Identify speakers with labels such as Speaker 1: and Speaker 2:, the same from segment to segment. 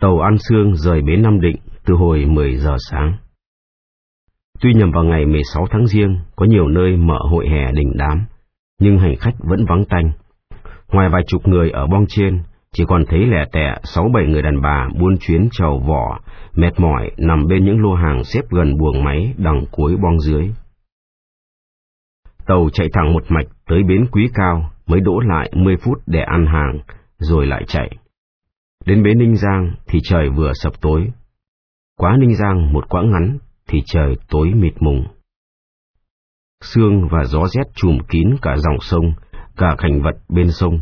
Speaker 1: Tàu An Sương rời bến Nam Định từ hồi 10 giờ sáng. Tuy nhằm vào ngày 16 tháng Giêng có nhiều nơi mở hội hè đình đám, nhưng hành khách vẫn vắng tanh. Ngoài vài chục người ở bong trên, chỉ còn thấy lẻ tẻ sáu bảy người đàn bà buôn chuyến trầu vỏ, mệt mỏi nằm bên những lô hàng xếp gần buồng máy đằng cuối bong dưới. Tàu chạy thẳng một mạch tới bến Quý Cao mới đỗ lại 10 phút để ăn hàng, rồi lại chạy. Đến bến Ninh Giang thì trời vừa sập tối. Quá Ninh Giang một quãng ngắn thì trời tối mịt mùng. Sương và gió rét trùm kín cả dòng sông, cả cảnh vật bên sông.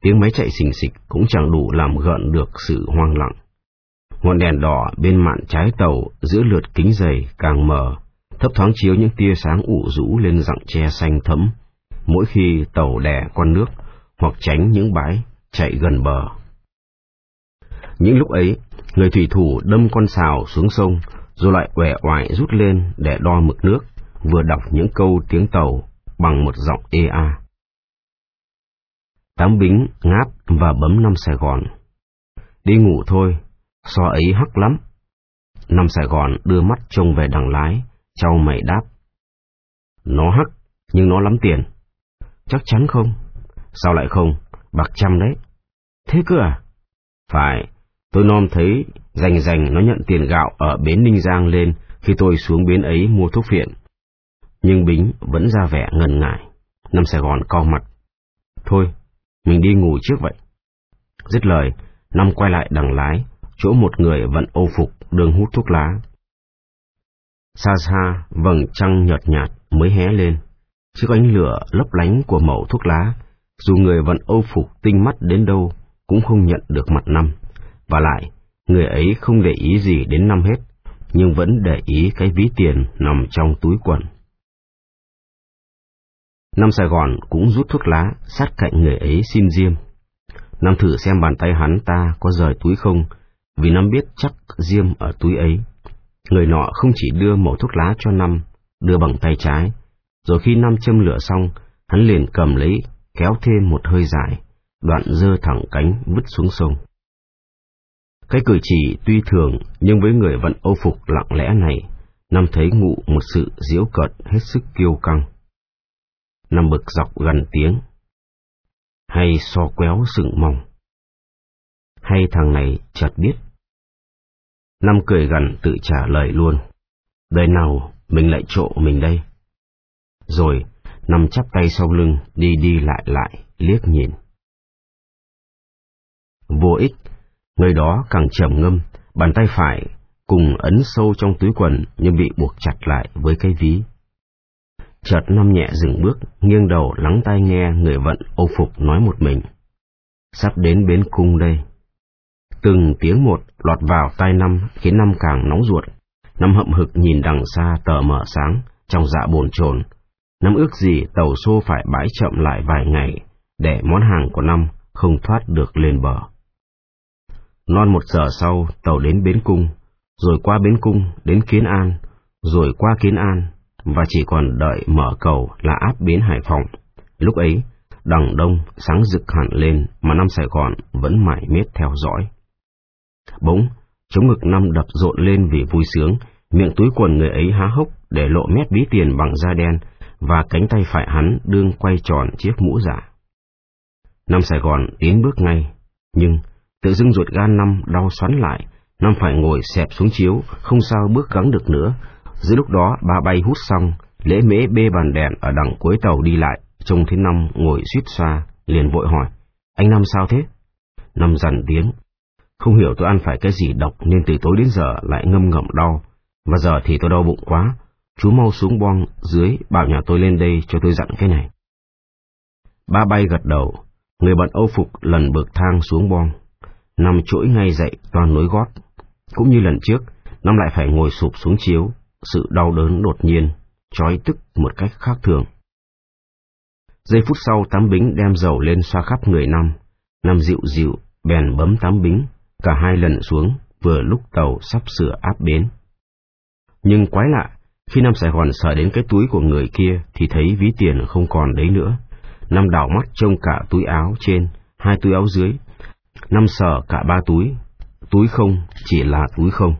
Speaker 1: Tiếng máy chạy xình xịch cũng chẳng đủ làm gợn được sự hoang lặng. Ngọn đèn đỏ bên mạn trái tàu giữa lượt kính dày càng mờ, thấp thoáng chiếu những tia sáng ủ rũ lên dặng tre xanh thẫm, mỗi khi tàu đè con nước hoặc tránh những bãi chạy gần bờ. Những lúc ấy, người thủy thủ đâm con xào xuống sông, rồi lại quẻ oải rút lên để đo mực nước, vừa đọc những câu tiếng tàu bằng một giọng ê a. Tám bính ngáp và bấm năm Sài Gòn. Đi ngủ thôi, so ấy hắc lắm. Năm Sài Gòn đưa mắt trông về đằng lái, trao mày đáp. Nó hắc, nhưng nó lắm tiền. Chắc chắn không? Sao lại không? Bạc trăm đấy. Thế cơ à? Phải, tôi non thấy rành rành nó nhận tiền gạo ở bến Ninh Giang lên khi tôi xuống bến ấy mua thuốc phiện. Nhưng Bính vẫn ra vẻ ngần ngại. Năm Sài Gòn co mặt. Thôi, mình đi ngủ trước vậy. Dứt lời, Năm quay lại đằng lái, chỗ một người vận ô phục đường hút thuốc lá. Xa xa, vầng trăng nhợt nhạt mới hé lên. chiếc ánh lửa lấp lánh của mẩu thuốc lá, dù người vận ô phục tinh mắt đến đâu cũng không nhận được mặt năm. Và lại, người ấy không để ý gì đến năm hết, nhưng vẫn để ý cái ví tiền nằm trong túi quần. Năm Sài Gòn cũng rút thuốc lá sát cạnh người ấy xin diêm. Năm thử xem bàn tay hắn ta có rời túi không, vì Năm biết chắc diêm ở túi ấy. Người nọ không chỉ đưa mẩu thuốc lá cho Năm, đưa bằng tay trái, rồi khi Năm châm lửa xong, hắn liền cầm lấy, kéo thêm một hơi dài, đoạn dơ thẳng cánh vứt xuống sông. Cái cử chỉ tuy thường nhưng với người vận âu phục lặng lẽ này, Năm thấy ngụ một sự diễu cợt hết sức kiêu căng. Năm bực dọc gần tiếng. Hay so quéo sừng mong. Hay thằng này chợt biết. Năm cười gần tự trả lời luôn. Đời nào mình lại trộ mình đây? Rồi, năm chắp tay sau lưng, đi đi lại lại, liếc nhìn. Vô ích, người đó càng trầm ngâm, bàn tay phải cùng ấn sâu trong túi quần nhưng bị buộc chặt lại với cái ví. Chợt năm nhẹ dừng bước, nghiêng đầu lắng tai nghe người vận ô phục nói một mình. Sắp đến bến cung đây. Từng tiếng một lọt vào tai năm khiến năm càng nóng ruột. Năm hậm hực nhìn đằng xa tờ mở sáng, trong dạ bồn chồn. Năm ước gì tàu xô phải bãi chậm lại vài ngày, để món hàng của năm không thoát được lên bờ. Non một giờ sau, tàu đến Bến Cung, rồi qua Bến Cung đến Kiến An, rồi qua Kiến An, và chỉ còn đợi mở cầu là áp bến Hải Phòng. Lúc ấy, đằng đông sáng rực hẳn lên mà năm Sài Gòn vẫn mải miết theo dõi. Bỗng, chống ngực năm đập rộn lên vì vui sướng, miệng túi quần người ấy há hốc để lộ mét bí tiền bằng da đen và cánh tay phải hắn đương quay tròn chiếc mũ giả. Năm Sài Gòn tiến bước ngay, nhưng tự dưng ruột gan năm đau xoắn lại, năm phải ngồi xẹp xuống chiếu, không sao bước gắng được nữa. Giữa lúc đó ba bay hút xong, lễ mễ bê bàn đèn ở đằng cuối tàu đi lại, trông thấy năm ngồi suýt xoa, liền vội hỏi, anh năm sao thế? Năm dằn tiếng, không hiểu tôi ăn phải cái gì độc nên từ tối đến giờ lại ngâm ngậm đau, và giờ thì tôi đau bụng quá, chú mau xuống boong dưới bảo nhà tôi lên đây cho tôi dặn cái này. Ba bay gật đầu, người bận âu phục lần bậc thang xuống boong, nằm chuỗi ngay dậy toàn nối gót. Cũng như lần trước, năm lại phải ngồi sụp xuống chiếu, sự đau đớn đột nhiên, trói tức một cách khác thường. Giây phút sau tắm bính đem dầu lên xoa khắp người năm, năm dịu dịu, bèn bấm tắm bính, cả hai lần xuống, vừa lúc tàu sắp sửa áp bến. Nhưng quái lạ, khi năm Sài Gòn sợ đến cái túi của người kia thì thấy ví tiền không còn đấy nữa. Năm đảo mắt trông cả túi áo trên, hai túi áo dưới. Năm sờ cả ba túi. túi không chỉ là túi không.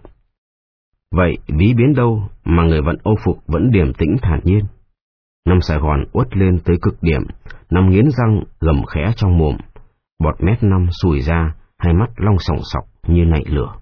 Speaker 1: Vậy ví biến đâu mà người vận ô phục vẫn điềm tĩnh thản nhiên? Năm Sài Gòn uất lên tới cực điểm, năm nghiến răng gầm khẽ trong mồm, bọt mép năm sùi ra, hai mắt long sòng sọc như nạy lửa.